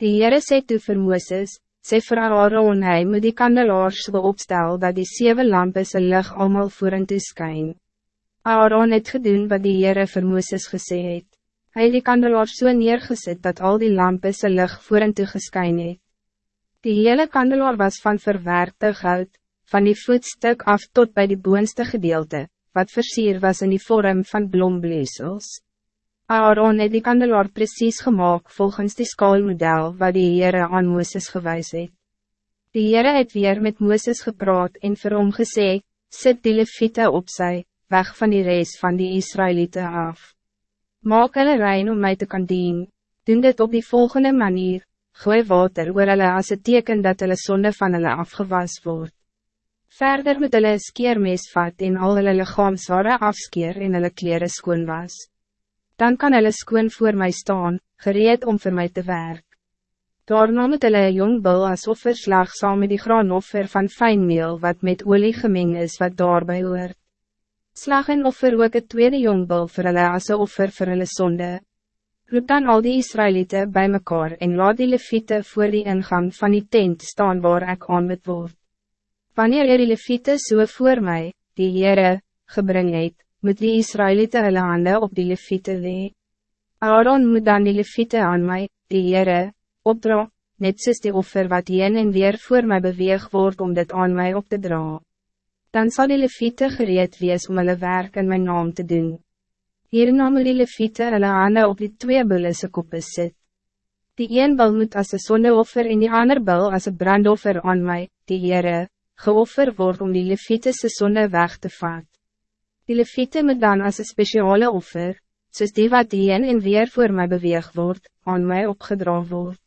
Die Heere sê toe vir Mooses, sê vir Aaron hy moet die kandelaars so opstel dat die zeven lampen se lig allemaal voor en toe skyn. Aaron het gedoen wat die Heere vir Mooses gesê het. Hy het die kandelaars so neergezet dat al die lampen se lig voor en toe geskyn het. Die hele kandelaar was van verwerkte goud, van die voetstuk af tot bij die boonste gedeelte, wat versier was in die vorm van blombleesels. Aaron het die kandelaar precies gemaakt volgens die skaalmodel wat die Heere aan Mooses gewijs het. Die Heere het weer met Mooses gepraat en vir hom gesê, sit die leviete op sy, weg van die reis van die Israëlieten af. Maak hulle rein om mij te kan dien, doen dit op die volgende manier, gooi water oor hulle as een teken dat hulle sonde van hulle afgewas wordt. Verder moet hulle een skeermes vat en al hulle lichaamshaare afskeer en hulle kleren skoon was. Dan kan hulle skoon voor mij staan, gereed om voor mij te werk. Daarna moet hulle een jong bil as offerslag saam met die graanoffer van fijnmeel wat met olie gemeng is wat daarbij hoort. Slag en offer ook het tweede jong bil vir hulle as een offer vir hulle sonde. Roep dan al die Israëlieten bij mekaar en laat die leviete voor die ingang van die tent staan waar ik aan met word. Wanneer er die leviete so voor mij, die Heere, gebring het, moet die Israëlieten hulle hande op die leviete lee. Aaron moet dan die leviete aan mij, die Heere, opdra, net soos die offer wat heen en weer voor mij beweeg wordt om dit aan mij op te dra. Dan zal die leviete gereed wees om hulle werk in mijn naam te doen. Hierna moet die leviete hulle hande op die twee bullese koppe sit. Die een bul moet as een sondeoffer en die ander bul as een brandoffer aan mij, die Heere, geoffer word om die leviete se sonde weg te vat. Die leviete moet dan as een speciale offer, soos die wat die een en weer voor mij beweeg word, aan mij opgedra word.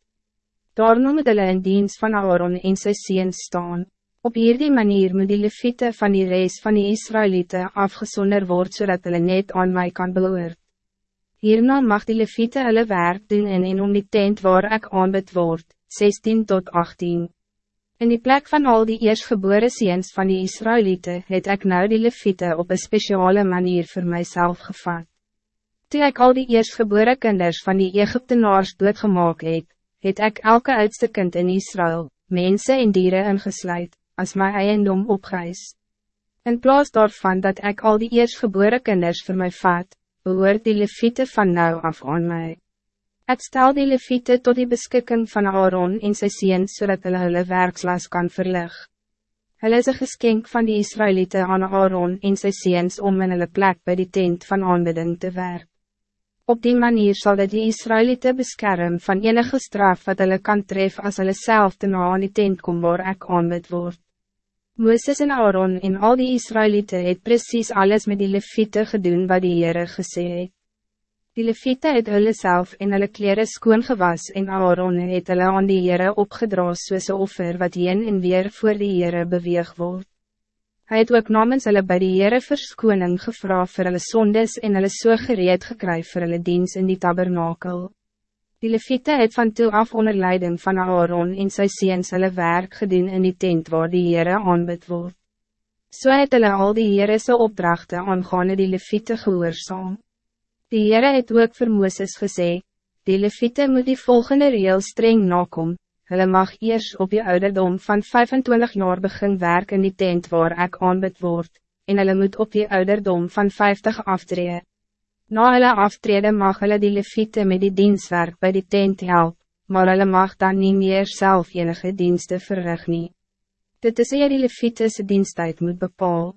Daarom moet hulle in dienst van Aaron en sy seens staan. Op hierdie manier moet die leviete van die reis van die Israëlieten afgezonder word zodat hulle net aan mij kan beloord. Hierna mag die leviete hulle werk doen en en om die tent waar ek aanbid word, 16 tot 18. In die plek van al die eerstgebore seens van die Israëlieten het ik nou die leviete op een speciale manier voor mijzelf gevat. Toen ik al die eerstgebore kinders van die Egyptenaars doodgemaak het, het ik elke oudste kind in Israël, mensen en dieren ingesluit, als mijn eiendom opgeis. In plaats daarvan dat ik al die eerstgebore kinders voor mij vat, behoort die leviete van nou af aan mij. Ik stel die leviete tot die beskikking van Aaron en sy seens, zodat hulle hulle werkslas kan verlig. Hulle is een geskenk van die Israëlieten aan Aaron en sy seens om in hulle plek bij die tent van aanbidding te werk. Op die manier zal dit die Israëlieten beschermen van enige straf wat hulle kan treffen als hulle self te na aan die tent kom waar ek aanbid word. Mooses en Aaron en al die Israëlieten het precies alles met die leviete gedoen wat die Heere gesê het. Die leviete het hulle self en hulle kleren skoon gewas en Aaron het hulle aan die Heere opgedra soos een offer wat heen en weer voor die Heere beweeg word. Hij het ook namens hulle by die Heere verskoning gevra vir hulle sondes en hulle so gereed gekry vir hulle diens in die tabernakel. Die leviete het van toe af onder leiding van Aaron en sy seens hulle werk gedoen in die tent waar die Heere aanbid word. So het hulle al die Heerese opdrachten aangaande die leviete gehoorzaam. Die Heere het ook vir Mooses gesê, die leviete moet die volgende reel streng nakom, hulle mag eerst op die ouderdom van 25 jaar begin werk in die tent waar ek aanbid word, en hulle moet op die ouderdom van 50 aftree. Na hulle aftrede mag hulle die leviete met die dienstwerk bij die tent help, maar hulle mag dan niet meer zelf enige diensten verrig nie. Dit is eer die leviete diensttijd moet bepalen.